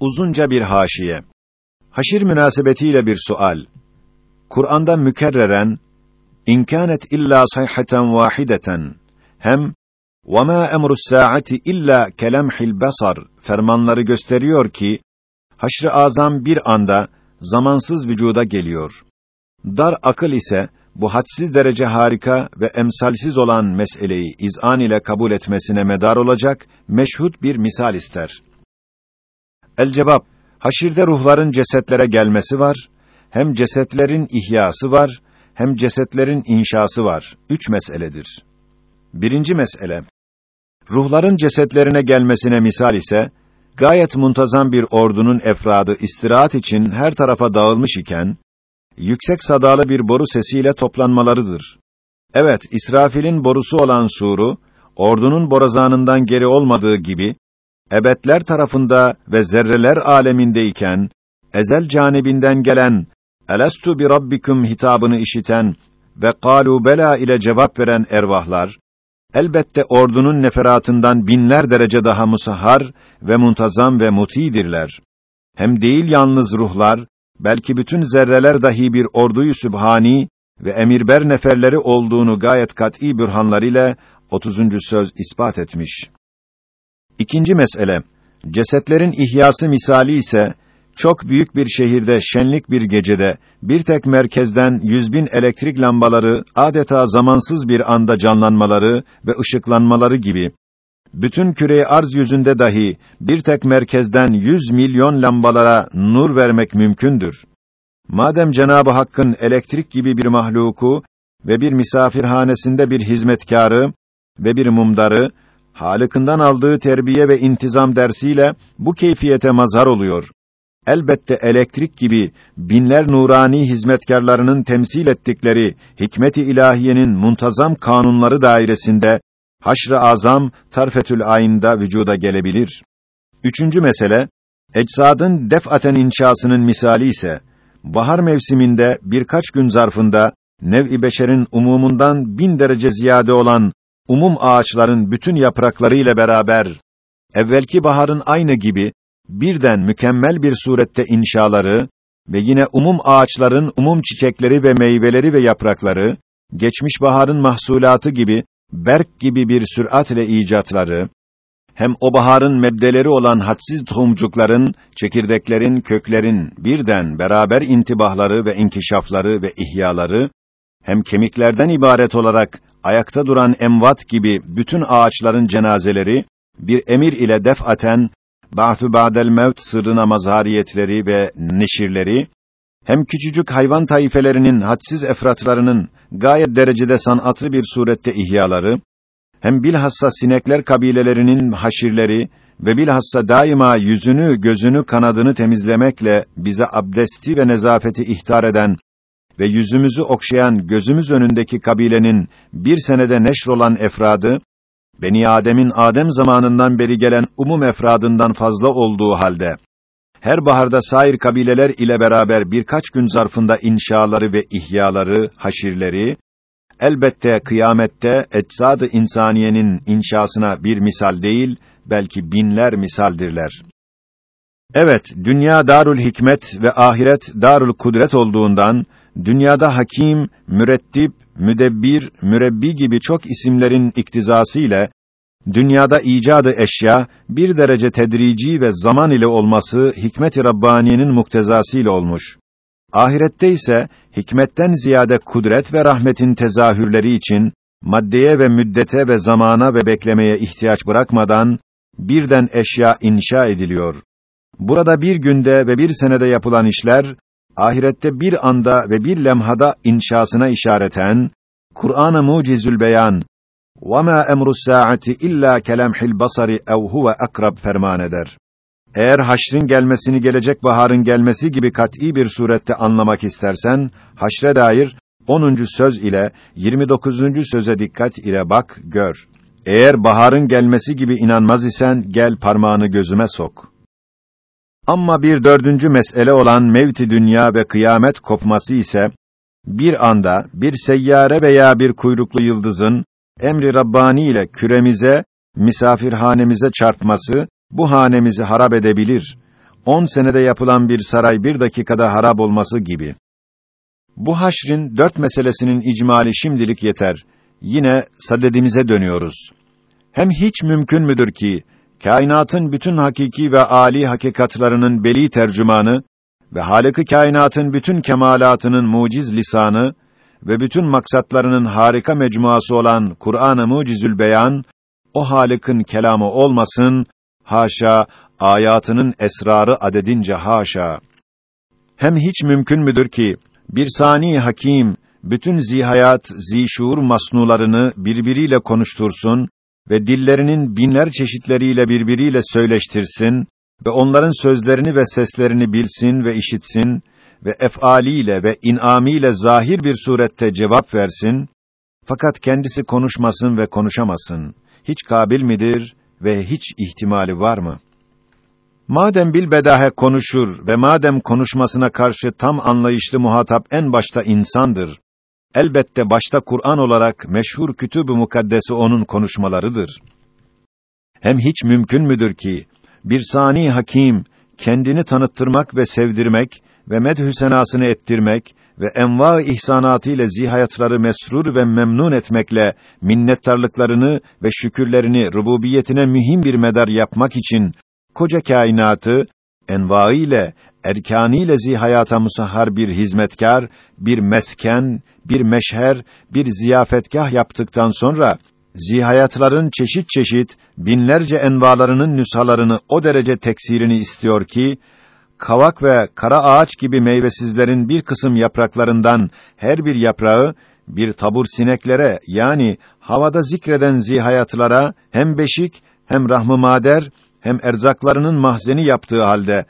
Uzunca bir haşiye. Haşir münasebetiyle bir sual. Kur'an'da mükerreren inkanet illa sayhatan vahideten hem ve ma emru's saati illa kelemhil basar fermanları gösteriyor ki haşr-ı azam bir anda zamansız vücuda geliyor. Dar akıl ise bu hadsiz derece harika ve emsalsiz olan meseleyi izan ile kabul etmesine medar olacak meşhut bir misal ister. El cevap Haşirde ruhların cesetlere gelmesi var, hem cesetlerin ihyası var, hem cesetlerin inşası var. Üç meseledir. Birinci mesele, ruhların cesetlerine gelmesine misal ise, gayet muntazam bir ordunun efradı istirahat için her tarafa dağılmış iken, yüksek sadalı bir boru sesiyle toplanmalarıdır. Evet, İsrafil'in borusu olan suru, ordunun borazanından geri olmadığı gibi, ebedler tarafında ve zerreler alemindeyken, ezel canibinden gelen, Elestu bi rabbikum hitabını işiten ve kalu bela ile cevap veren ervahlar, elbette ordunun neferatından binler derece daha musahhar ve muntazam ve mutidirler. Hem değil yalnız ruhlar, belki bütün zerreler dahi bir orduyu sübhani ve emirber neferleri olduğunu gayet kat'î bürhanlar ile 30. söz ispat etmiş. İkinci mesele, cesetlerin ihyası misali ise çok büyük bir şehirde şenlik bir gecede bir tek merkezden yüz bin elektrik lambaları adeta zamansız bir anda canlanmaları ve ışıklanmaları gibi bütün küre arz yüzünde dahi bir tek merkezden yüz milyon lambalara nur vermek mümkündür. Madem Cenabı Hakk'ın elektrik gibi bir mahluku ve bir misafirhanesinde bir hizmetkarı ve bir mumdarı Halıkından aldığı terbiye ve intizam dersiyle bu keyfiyete mazhar oluyor. Elbette elektrik gibi binler nurani hizmetkarlarının temsil ettikleri hikmet-i ilahiyenin muntazam kanunları dairesinde haşr-ı azam tarfetül ayında vücuda gelebilir. Üçüncü mesele ecsadın defaten inşasının misali ise bahar mevsiminde birkaç gün zarfında nev-i beşerin umumundan bin derece ziyade olan umum ağaçların bütün yaprakları ile beraber evvelki baharın aynı gibi birden mükemmel bir surette inşaları ve yine umum ağaçların umum çiçekleri ve meyveleri ve yaprakları geçmiş baharın mahsulatı gibi berk gibi bir süratle icatları hem o baharın mebdeleri olan hadsiz tohumcukların, çekirdeklerin, köklerin birden beraber intibahları ve inkişafları ve ihyaları hem kemiklerden ibaret olarak ayakta duran emvat gibi bütün ağaçların cenazeleri bir emir ile defaten ba'tü ba'del mevt sırrına mazhariyetleri ve neşirleri hem küçücük hayvan taifelerinin hadsiz efratlarının gayet derecede sanatlı bir surette ihyaları hem bilhassa sinekler kabilelerinin haşirleri ve bilhassa daima yüzünü, gözünü, kanadını temizlemekle bize abdesti ve nezafeti ihtar eden ve yüzümüzü okşayan gözümüz önündeki kabilenin bir senede neşrolan efradı, Beni Adem'in Adem zamanından beri gelen umum efradından fazla olduğu halde, her baharda sair kabileler ile beraber birkaç gün zarfında inşaları ve ihyaları, haşirleri, elbette kıyamette eczad-ı insaniyenin inşasına bir misal değil, belki binler misaldirler. Evet, dünya darul hikmet ve ahiret darul kudret olduğundan dünyada hakim, mürettip, müdebbir, mürebbi gibi çok isimlerin iktizası ile dünyada icadı eşya bir derece tedrici ve zaman ile olması hikmet-i rabbaniyenin muktezası ile olmuş. Ahirette ise hikmetten ziyade kudret ve rahmetin tezahürleri için maddeye ve müddete ve zamana ve beklemeye ihtiyaç bırakmadan birden eşya inşa ediliyor. Burada bir günde ve bir senede yapılan işler ahirette bir anda ve bir lemhada inşasına işareten Kur'an-ı Mucizül Beyan وَمَا اَمْرُ السَّاعَةِ اِلَّا كَلَمْحِ الْبَصَرِ اَوْ هُوَ اَقْرَبْ ferman eder. Eğer haşrin gelmesini gelecek baharın gelmesi gibi kat'î bir surette anlamak istersen, haşre dair 10. söz ile 29. söze dikkat ile bak, gör. Eğer baharın gelmesi gibi inanmaz isen, gel parmağını gözüme sok. Ama bir dördüncü mesele olan mevti dünya ve kıyamet kopması ise, bir anda bir seyyare veya bir kuyruklu yıldızın emri Rabbani ile küremize, misafirhanemize çarpması bu hanemizi harap edebilir. on senede yapılan bir saray bir dakikada harap olması gibi. Bu haşrin dört meselesinin icmali şimdilik yeter. Yine sadedimize dönüyoruz. Hem hiç mümkün müdür ki, kainatın bütün hakiki ve âli hakikatlarının beli tercümanı ve Halık-ı kainatın bütün kemalatının muciz lisanı ve bütün maksatlarının harika mecmuası olan Kur'an-ı Mucizül Beyan o Halık'ın kelamı olmasın, haşa, ayatının esrarı adedince haşa. Hem hiç mümkün müdür ki bir sani hakim bütün zihayat, zişur masnularını birbiriyle konuştursun ve dillerinin binler çeşitleriyle birbiriyle söyleştirsin ve onların sözlerini ve seslerini bilsin ve işitsin ve efaliyle ve inamiyle zahir bir surette cevap versin fakat kendisi konuşmasın ve konuşamasın. Hiç kabil midir ve hiç ihtimali var mı? Madem bilbedahe konuşur ve madem konuşmasına karşı tam anlayışlı muhatap en başta insandır, elbette başta Kur'an olarak meşhur kütüb-ü mukaddesi onun konuşmalarıdır. Hem hiç mümkün müdür ki, bir sani hakim, kendini tanıttırmak ve sevdirmek ve medhü senasını ettirmek ve enva ihsanatı ile zihayatları mesrur ve memnun etmekle minnettarlıklarını ve şükürlerini rububiyetine mühim bir medar yapmak için koca kainatı enva ile erkanı ile zihayata musahhar bir hizmetkar, bir mesken, bir meşher, bir ziyafetgah yaptıktan sonra zihayatların çeşit çeşit binlerce envalarının nüshalarını o derece teksirini istiyor ki kavak ve kara ağaç gibi meyvesizlerin bir kısım yapraklarından her bir yaprağı bir tabur sineklere yani havada zikreden zihayatlara hem beşik hem rahmı mader hem erzaklarının mahzeni yaptığı halde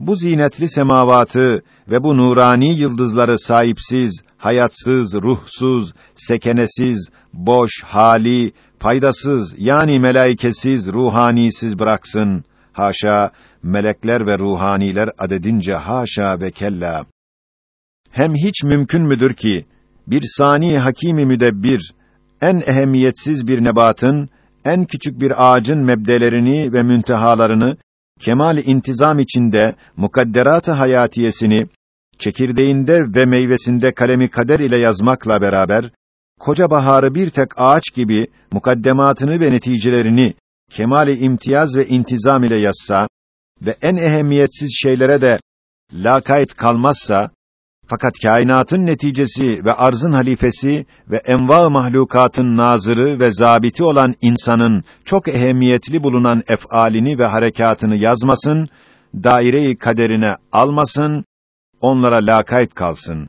bu zinetli semavatı ve bu nurani yıldızları sahipsiz, hayatsız, ruhsuz, sekenesiz, boş, hali, faydasız yani melaikesiz, ruhanisiz bıraksın. Haşa, melekler ve ruhaniler adedince haşa ve kella. Hem hiç mümkün müdür ki bir sani hakimi müdebbir en ehemmiyetsiz bir nebatın en küçük bir ağacın mebdelerini ve müntehalarını kemal intizam içinde mukadderat-ı hayatiyesini çekirdeğinde ve meyvesinde kalemi kader ile yazmakla beraber koca baharı bir tek ağaç gibi mukaddematını ve neticelerini kemali imtiyaz ve intizam ile yazsa ve en ehemmiyetsiz şeylere de lakayt kalmazsa fakat kainatın neticesi ve arzın halifesi ve enva mahlukatın nazırı ve zabiti olan insanın çok ehemmiyetli bulunan ef'alini ve harekatını yazmasın, daire-i kaderine almasın, onlara lakayt kalsın.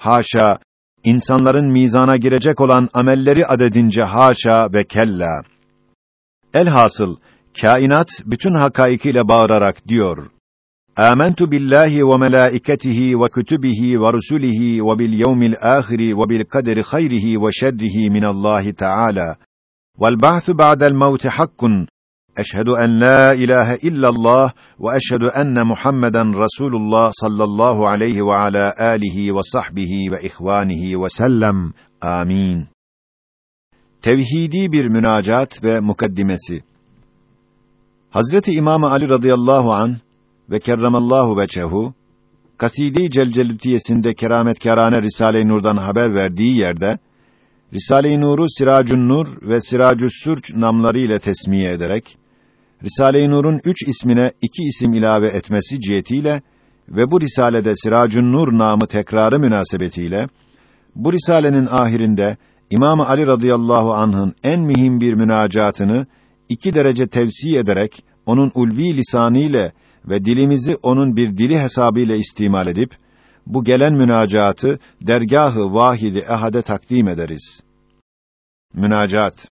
Haşa, insanların mizana girecek olan amelleri adedince haşa ve kella. Elhasıl, kainat bütün hakaikiyle bağırarak diyor, Âmentu billahi ve melâiketihi ve kütübihi ve rusulihi ve bil yevmil âhiri ve bil kaderi hayrihi ve şerrihi minallahi Teala. Vel ba'su ba'del mevti hakkun. Eşhedü en la ilahe illallah ve eşhedü enne Muhammeden Resulullah sallallahu aleyhi ve ala alihi ve sahbihi ve ihvanihi ve sellem. Amin. Tevhidi bir münacat ve mukaddimesi. Hazreti İmam Ali radıyallahu an ve kerremallahu veçehu Kaside-i Celcelütiyesinde kerametkârane Risale-i Nur'dan haber verdiği yerde Risale-i Nur'u Siracun Nur ve Siracü's Sürç namları ile tesmiye ederek Risale-i Nur'un üç ismine iki isim ilave etmesi cihetiyle ve bu risalede Siracun Nur namı tekrarı münasebetiyle bu risalenin ahirinde İmam Ali radıyallahu anh'ın en mühim bir münacatını iki derece tevsi ederek onun ulvi lisanı ile ve dilimizi onun bir dili hesabıyla istimal edip bu gelen münacatı dergahı vahidi ehade takdim ederiz. Münacat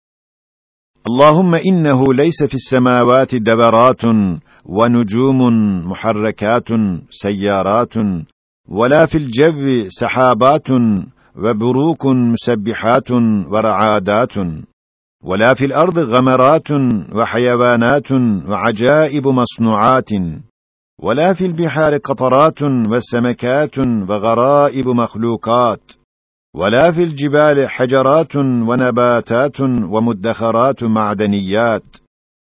Allahumme innehu leyse fis semavati deveratun ve nucumun muharrekatun seyyaratun ve la fil cevvi sahabatun ve burukun musebbihatun ve ra'adatun ولا في الأرض غمرات وحيوانات وعجائب مصنوعات ولا في البحار قطرات وسمكات وغرائب مخلوقات ولا في الجبال حجرات ونباتات ومدخرات معدنيات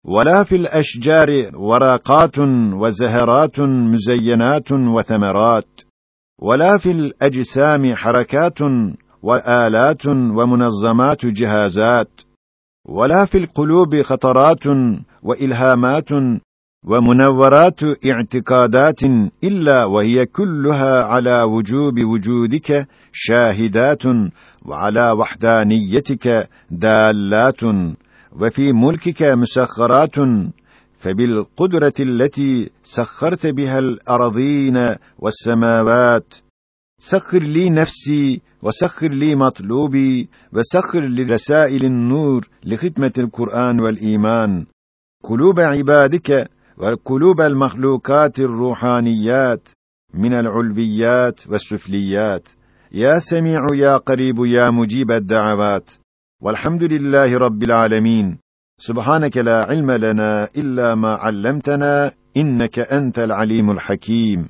ولا في الأشجار ورقات وزهرات مزينات وثمرات ولا في الأجسام حركات وآلات ومنظمات جهازات ولا في القلوب خطرات وإلهامات ومنورات اعتقادات إلا وهي كلها على وجوب وجودك شاهدات وعلى وحدانيتك دالات وفي ملكك مسخرات فبالقدرة التي سخرت بها الأرضين والسماوات سخر لي نفسي وسخر لي مطلوبي وسخر لرسائل النور لخدمة القرآن والإيمان. قلوب عبادك وقلوب المخلوقات الروحانيات من العلويات والسفليات. يا سميع يا قريب يا مجيب الدعوات. والحمد لله رب العالمين. سبحانك لا علم لنا إلا ما علمتنا إنك أنت العليم الحكيم.